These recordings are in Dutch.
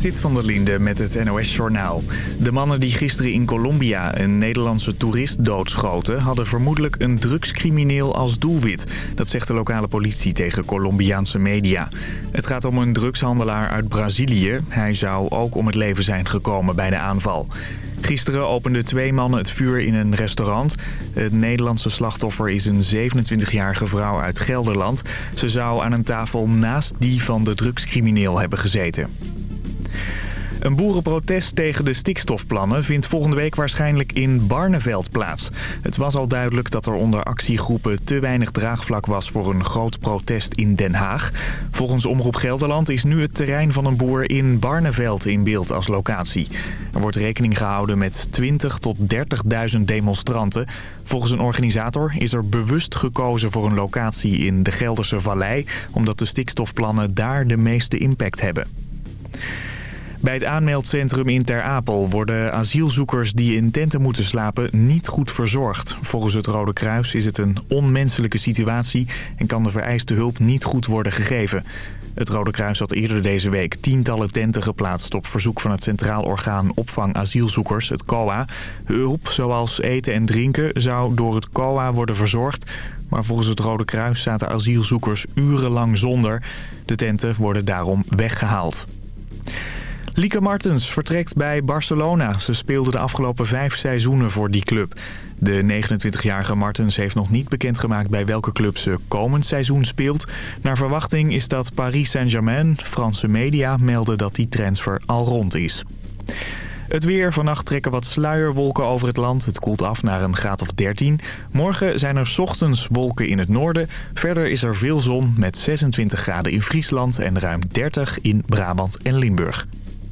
Zit van der Linde met het NOS-journaal. De mannen die gisteren in Colombia een Nederlandse toerist doodschoten... hadden vermoedelijk een drugscrimineel als doelwit. Dat zegt de lokale politie tegen Colombiaanse media. Het gaat om een drugshandelaar uit Brazilië. Hij zou ook om het leven zijn gekomen bij de aanval. Gisteren openden twee mannen het vuur in een restaurant. Het Nederlandse slachtoffer is een 27-jarige vrouw uit Gelderland. Ze zou aan een tafel naast die van de drugscrimineel hebben gezeten. Een boerenprotest tegen de stikstofplannen vindt volgende week waarschijnlijk in Barneveld plaats. Het was al duidelijk dat er onder actiegroepen te weinig draagvlak was voor een groot protest in Den Haag. Volgens Omroep Gelderland is nu het terrein van een boer in Barneveld in beeld als locatie. Er wordt rekening gehouden met 20 tot 30.000 demonstranten. Volgens een organisator is er bewust gekozen voor een locatie in de Gelderse Vallei... omdat de stikstofplannen daar de meeste impact hebben. Bij het aanmeldcentrum in Ter Apel worden asielzoekers die in tenten moeten slapen niet goed verzorgd. Volgens het Rode Kruis is het een onmenselijke situatie en kan de vereiste hulp niet goed worden gegeven. Het Rode Kruis had eerder deze week tientallen tenten geplaatst op verzoek van het Centraal Orgaan Opvang Asielzoekers, het COA. Hulp, zoals eten en drinken, zou door het COA worden verzorgd. Maar volgens het Rode Kruis zaten asielzoekers urenlang zonder. De tenten worden daarom weggehaald. Lieke Martens vertrekt bij Barcelona. Ze speelde de afgelopen vijf seizoenen voor die club. De 29-jarige Martens heeft nog niet bekendgemaakt bij welke club ze komend seizoen speelt. Naar verwachting is dat Paris Saint-Germain. Franse media melden dat die transfer al rond is. Het weer. Vannacht trekken wat sluierwolken over het land. Het koelt af naar een graad of 13. Morgen zijn er ochtends wolken in het noorden. Verder is er veel zon met 26 graden in Friesland en ruim 30 in Brabant en Limburg.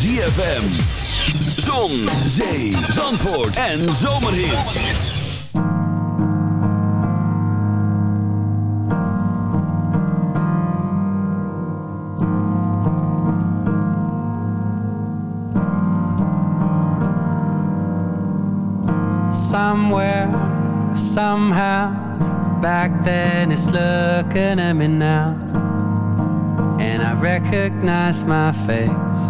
ZFM. Zon, zee, zandvoort en. Somewhere, somehow, back then it's looking at me now. And I recognize my face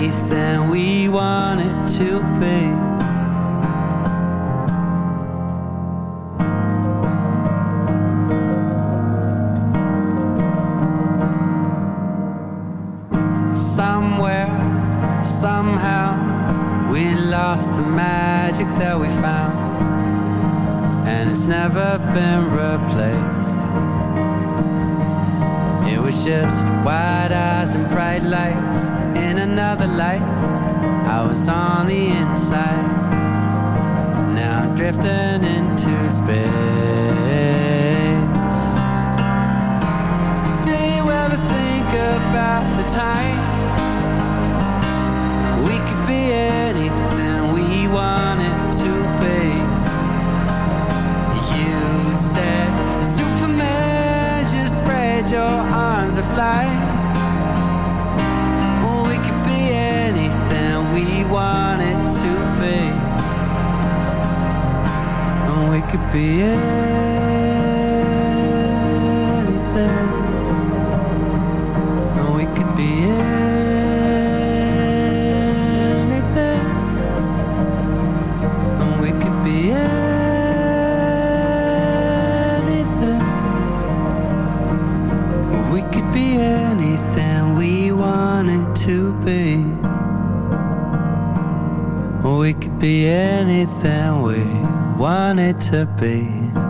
Anything we wanted to be. Arms are. We could be anything we wanted to be. And we could be anything. To be.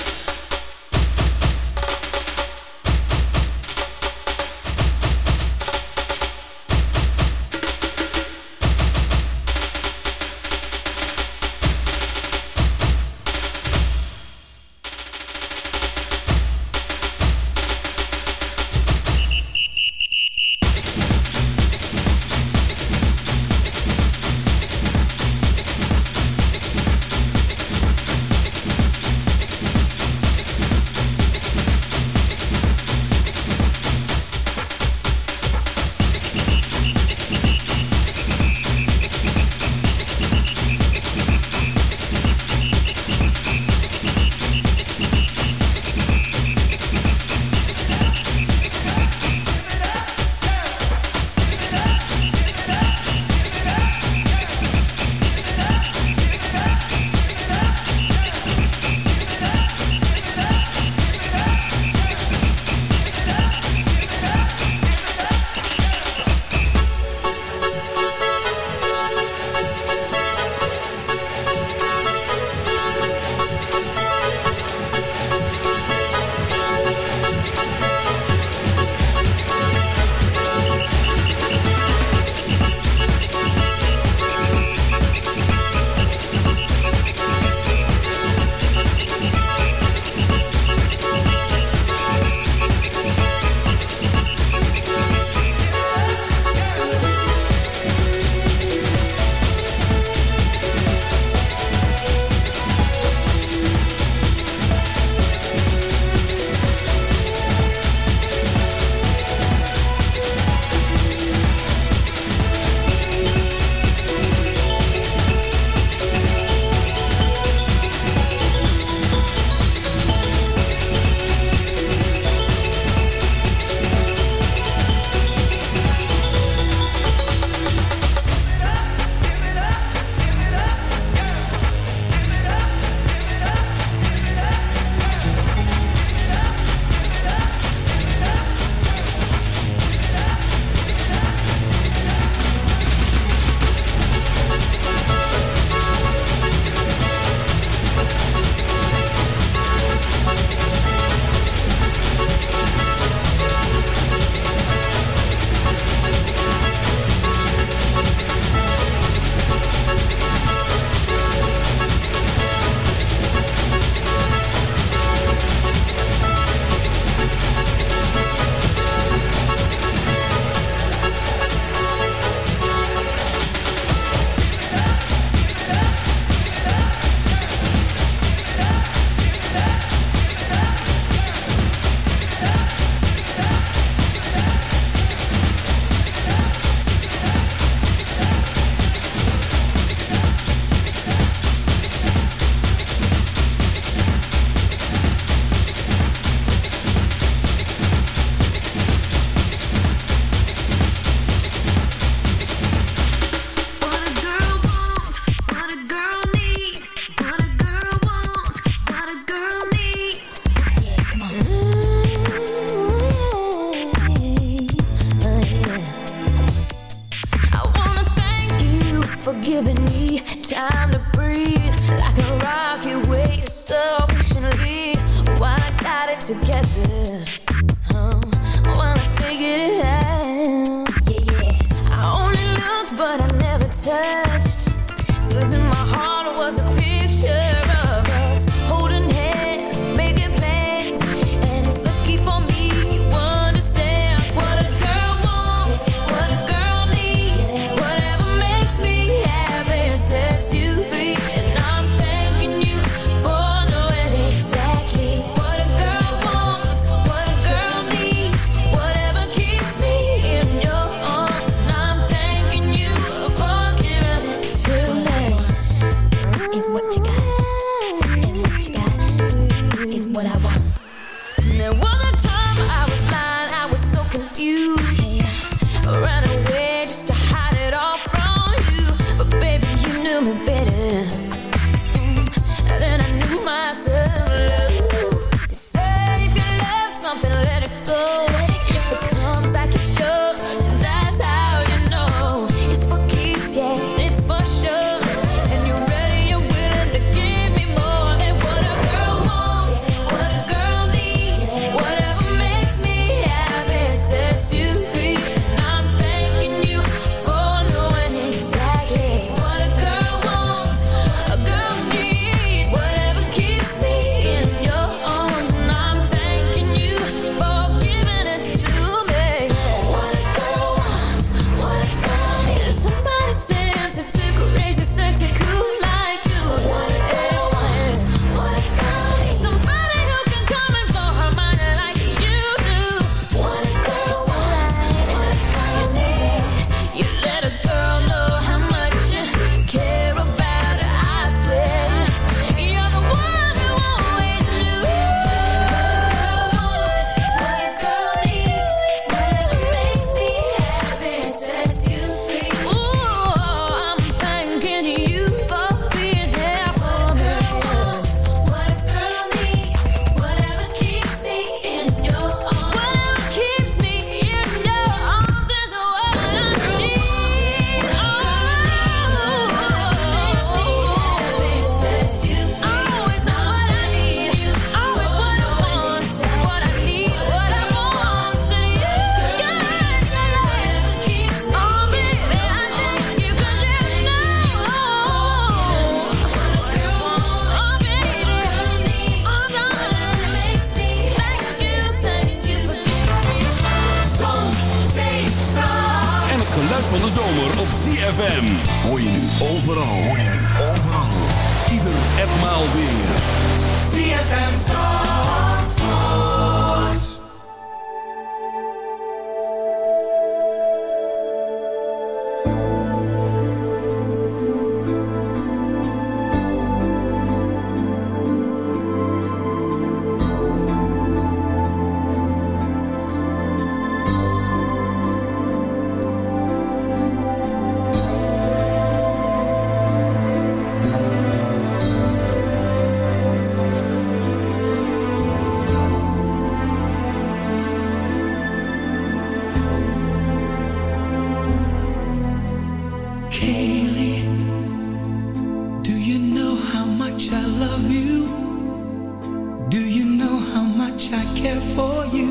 giving me time to breathe like a rocky way to so patiently. I got it together. daily. Do you know how much I love you? Do you know how much I care for you?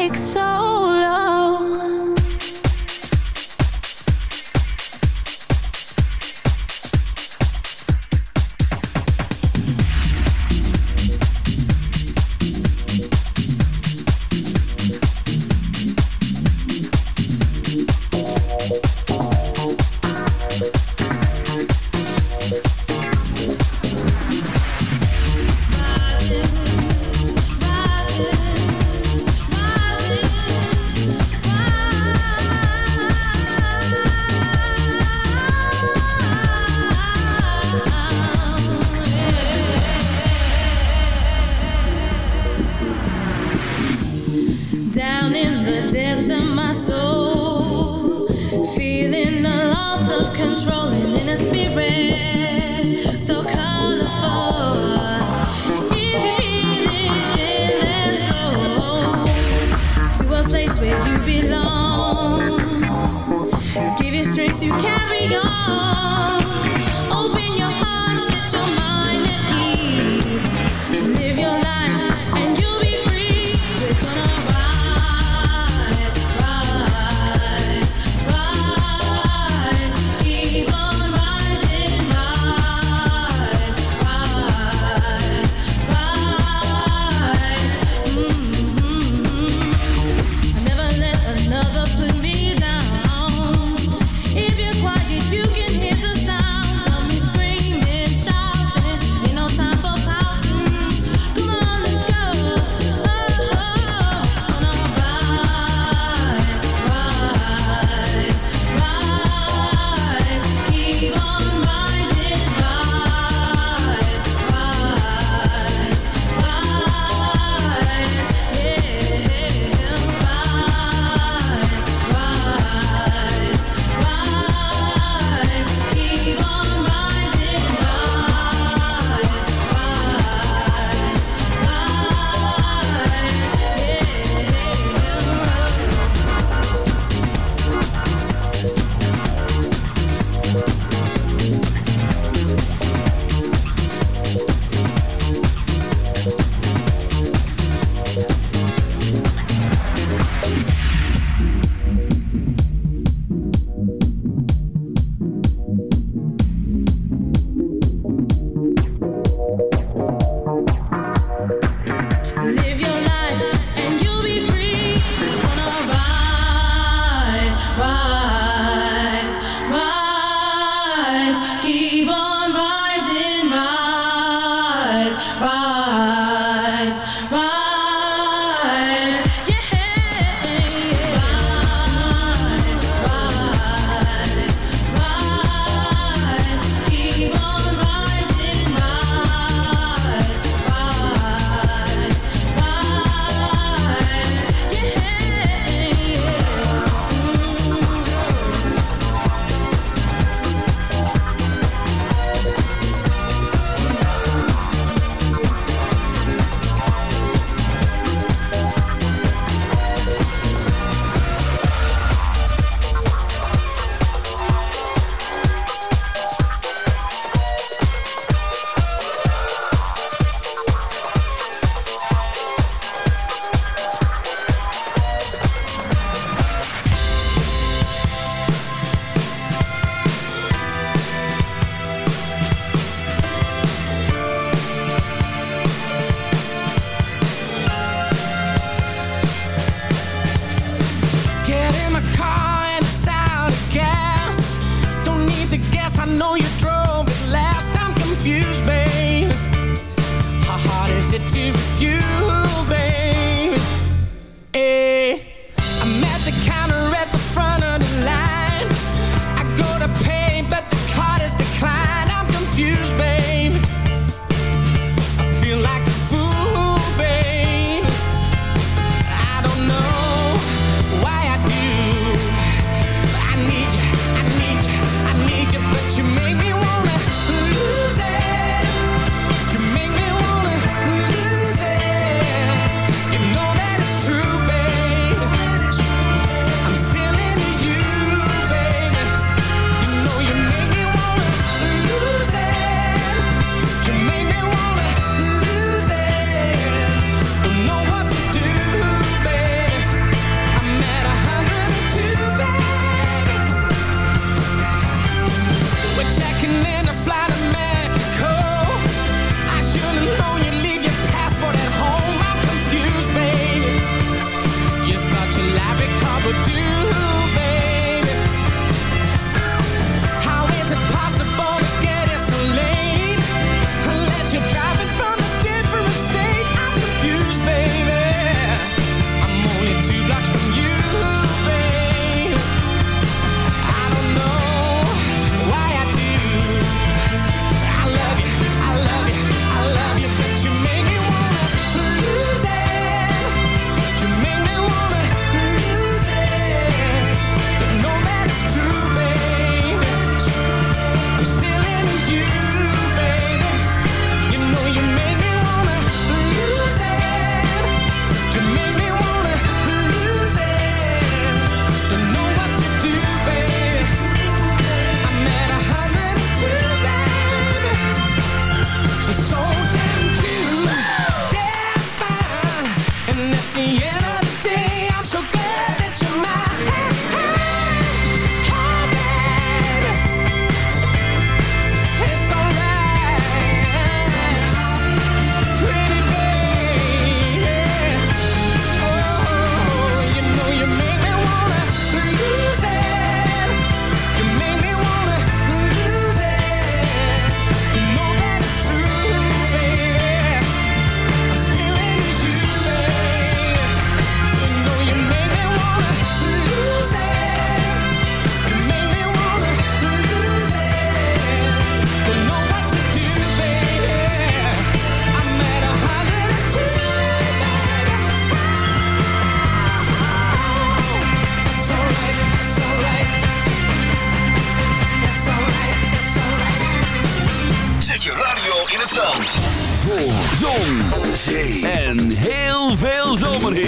van de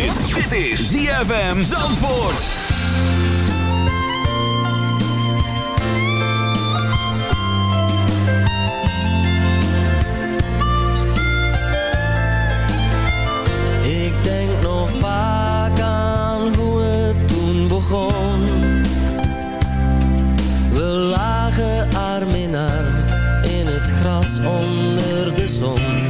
dit. Dit is ZFM Zandvoort. Ik denk nog vaak aan hoe het toen begon. We lagen arm in arm in het gras onder de zon.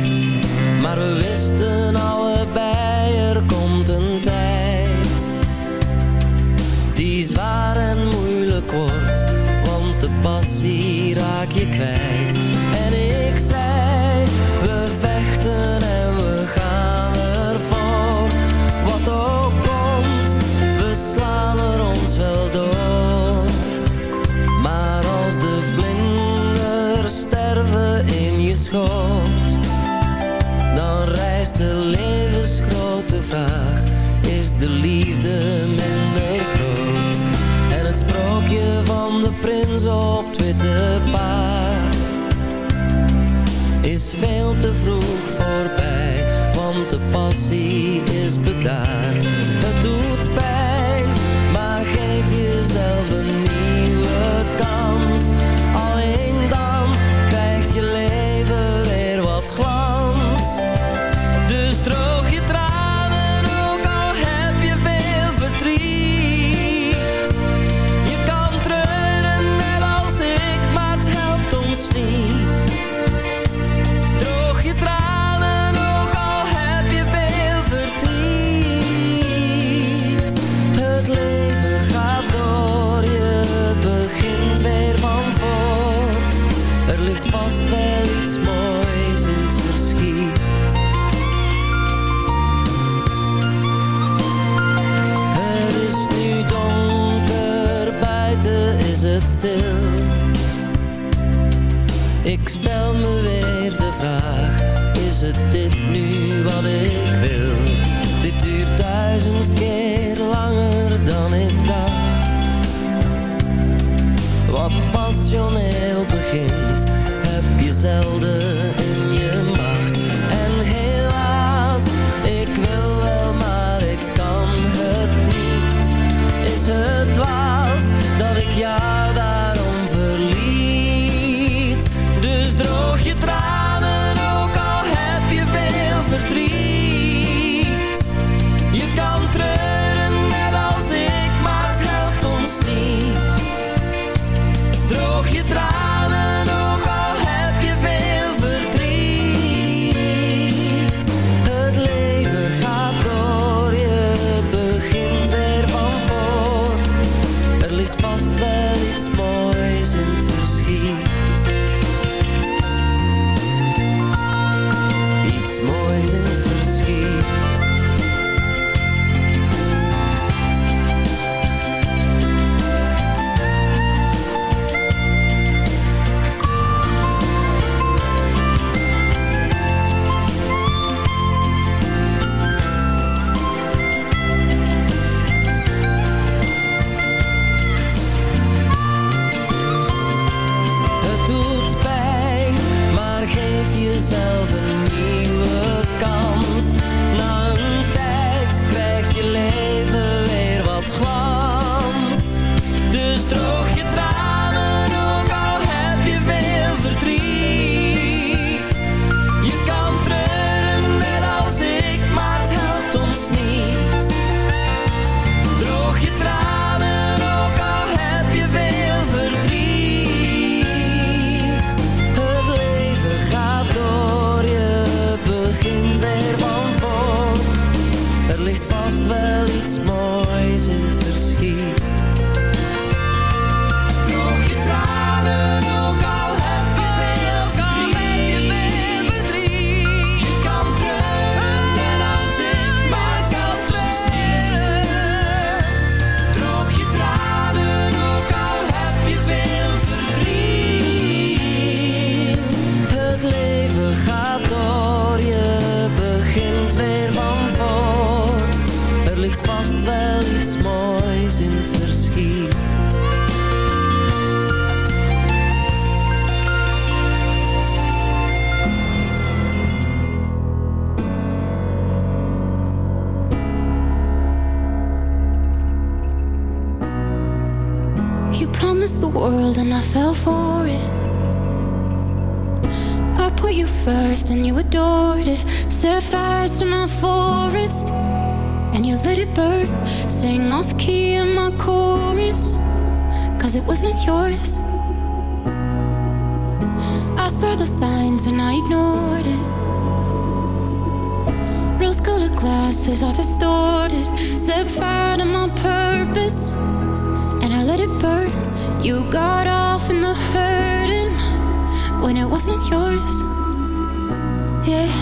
ligt vast wel iets moois in het verschiet. Het is nu donker, buiten is het stil. wasn't yours. Yeah.